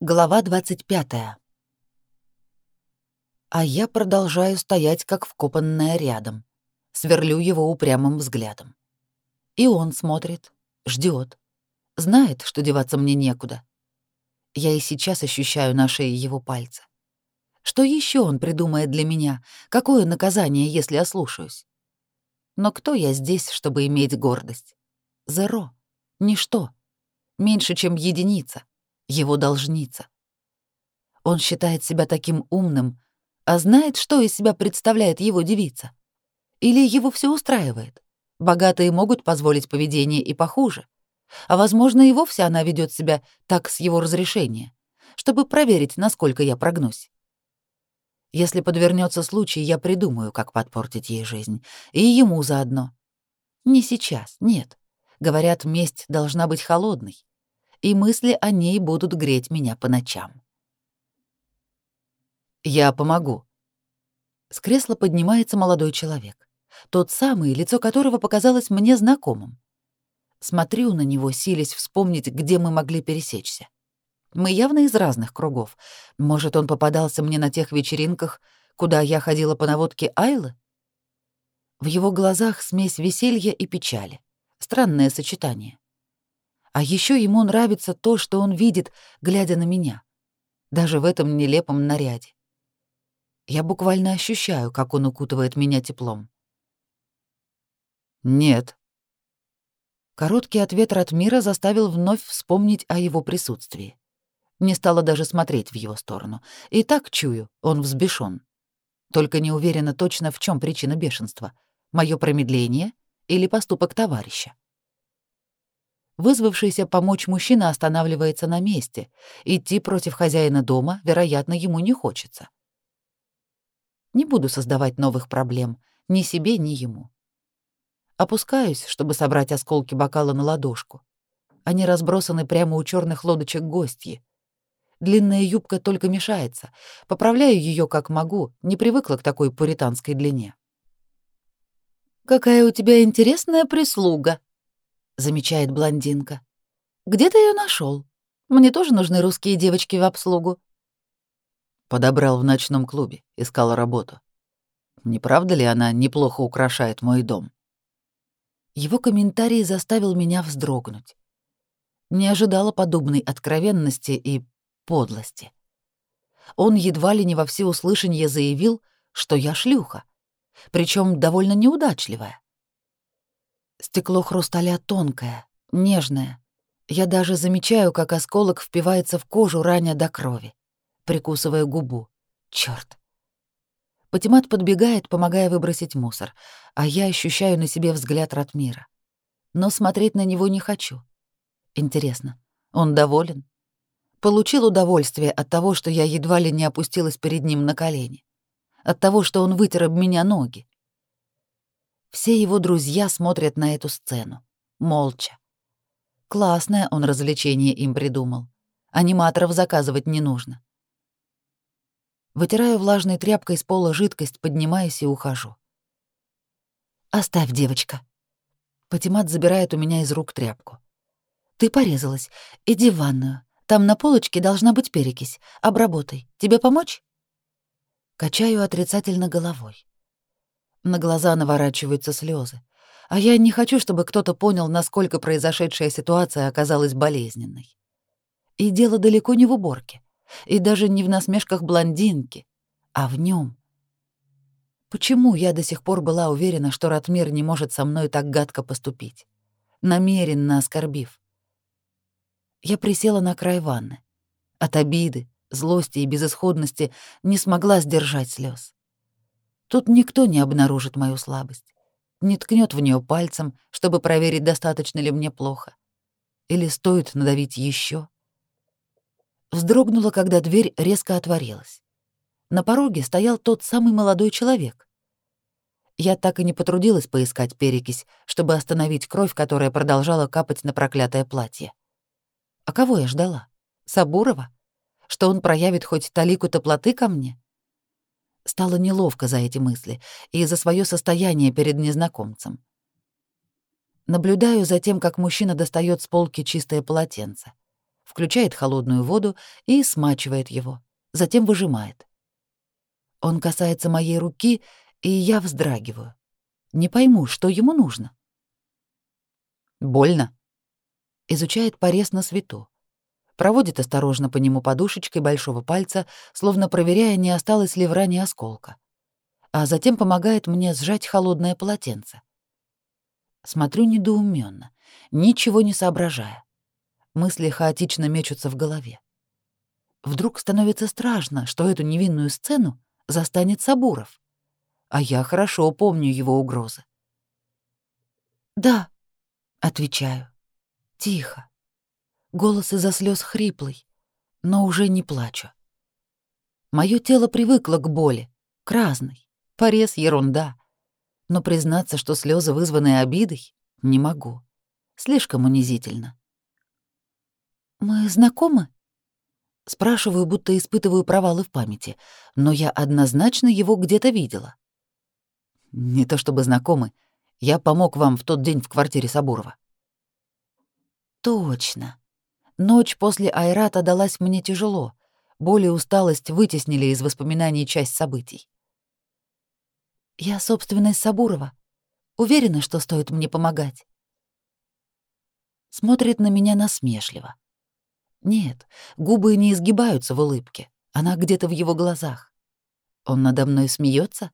Глава 25. А я продолжаю стоять, как вкопанная рядом. Сверлю его упрямым взглядом. И он смотрит, ждет, Знает, что деваться мне некуда. Я и сейчас ощущаю на шее его пальцы. Что еще он придумает для меня? Какое наказание, если ослушаюсь? Но кто я здесь, чтобы иметь гордость? Зеро. Ничто. Меньше, чем единица его должница. Он считает себя таким умным, а знает, что из себя представляет его девица. Или его все устраивает. Богатые могут позволить поведение и похуже. А возможно, и вовсе она ведет себя так с его разрешения, чтобы проверить, насколько я прогнусь. Если подвернется случай, я придумаю, как подпортить ей жизнь. И ему заодно. Не сейчас, нет. Говорят, месть должна быть холодной и мысли о ней будут греть меня по ночам. «Я помогу». С кресла поднимается молодой человек, тот самый, лицо которого показалось мне знакомым. Смотрю на него, силясь вспомнить, где мы могли пересечься. Мы явно из разных кругов. Может, он попадался мне на тех вечеринках, куда я ходила по наводке Айлы? В его глазах смесь веселья и печали. Странное сочетание. А еще ему нравится то, что он видит, глядя на меня, даже в этом нелепом наряде. Я буквально ощущаю, как он укутывает меня теплом. «Нет». Короткий ответ Ратмира заставил вновь вспомнить о его присутствии. Не стала даже смотреть в его сторону. И так чую, он взбешен. Только не уверена точно, в чем причина бешенства. Мое промедление или поступок товарища. Вызвавшийся помочь мужчина останавливается на месте. Идти против хозяина дома, вероятно, ему не хочется. Не буду создавать новых проблем ни себе, ни ему. Опускаюсь, чтобы собрать осколки бокала на ладошку. Они разбросаны прямо у черных лодочек гостьи. Длинная юбка только мешается. Поправляю ее как могу, не привыкла к такой пуританской длине. «Какая у тебя интересная прислуга», замечает блондинка. Где ты ее нашел? Мне тоже нужны русские девочки в обслугу. Подобрал в ночном клубе, искал работу. Не правда ли она неплохо украшает мой дом? Его комментарий заставил меня вздрогнуть. Не ожидала подобной откровенности и подлости. Он едва ли не во всеуслышание заявил, что я шлюха, причем довольно неудачливая. Стекло хрусталя тонкое, нежное. Я даже замечаю, как осколок впивается в кожу, раня до крови, прикусывая губу. Чёрт. Патимат подбегает, помогая выбросить мусор, а я ощущаю на себе взгляд Ратмира. Но смотреть на него не хочу. Интересно, он доволен? Получил удовольствие от того, что я едва ли не опустилась перед ним на колени. От того, что он вытер об меня ноги. Все его друзья смотрят на эту сцену, молча. Классное он развлечение им придумал. Аниматоров заказывать не нужно. Вытираю влажной тряпкой с пола жидкость, поднимаюсь и ухожу. «Оставь, девочка». Патимат забирает у меня из рук тряпку. «Ты порезалась. Иди в ванную. Там на полочке должна быть перекись. Обработай. Тебе помочь?» Качаю отрицательно головой. На глаза наворачиваются слезы. А я не хочу, чтобы кто-то понял, насколько произошедшая ситуация оказалась болезненной. И дело далеко не в уборке, и даже не в насмешках блондинки, а в нем. Почему я до сих пор была уверена, что Ратмир не может со мной так гадко поступить, намеренно оскорбив? Я присела на край ванны. От обиды, злости и безысходности не смогла сдержать слез. Тут никто не обнаружит мою слабость, не ткнет в нее пальцем, чтобы проверить, достаточно ли мне плохо. Или стоит надавить еще. Вздрогнула, когда дверь резко отворилась. На пороге стоял тот самый молодой человек. Я так и не потрудилась поискать перекись, чтобы остановить кровь, которая продолжала капать на проклятое платье. А кого я ждала? Сабурова? Что он проявит хоть талику теплоты ко мне? Стало неловко за эти мысли и за свое состояние перед незнакомцем. Наблюдаю за тем, как мужчина достает с полки чистое полотенце. Включает холодную воду и смачивает его, затем выжимает. Он касается моей руки, и я вздрагиваю. Не пойму, что ему нужно. «Больно?» Изучает порез на свету. Проводит осторожно по нему подушечкой большого пальца, словно проверяя, не осталось ли в ране осколка. А затем помогает мне сжать холодное полотенце. Смотрю недоуменно, ничего не соображая. Мысли хаотично мечутся в голове. Вдруг становится страшно, что эту невинную сцену застанет Сабуров. А я хорошо помню его угрозы. «Да», — отвечаю. Тихо. Голос из-за слез хриплый, но уже не плачу. Мое тело привыкло к боли, к разной. Порез — ерунда. Но признаться, что слезы вызваны обидой, не могу. Слишком унизительно. «Мы знакомы?» Спрашиваю, будто испытываю провалы в памяти, но я однозначно его где-то видела. Не то чтобы знакомы. Я помог вам в тот день в квартире Сабурова. Точно. Ночь после Айрата далась мне тяжело. Боль и усталость вытеснили из воспоминаний часть событий. Я собственность Сабурова. Уверена, что стоит мне помогать. Смотрит на меня насмешливо. Нет, губы не изгибаются в улыбке. Она где-то в его глазах. Он надо мной смеется?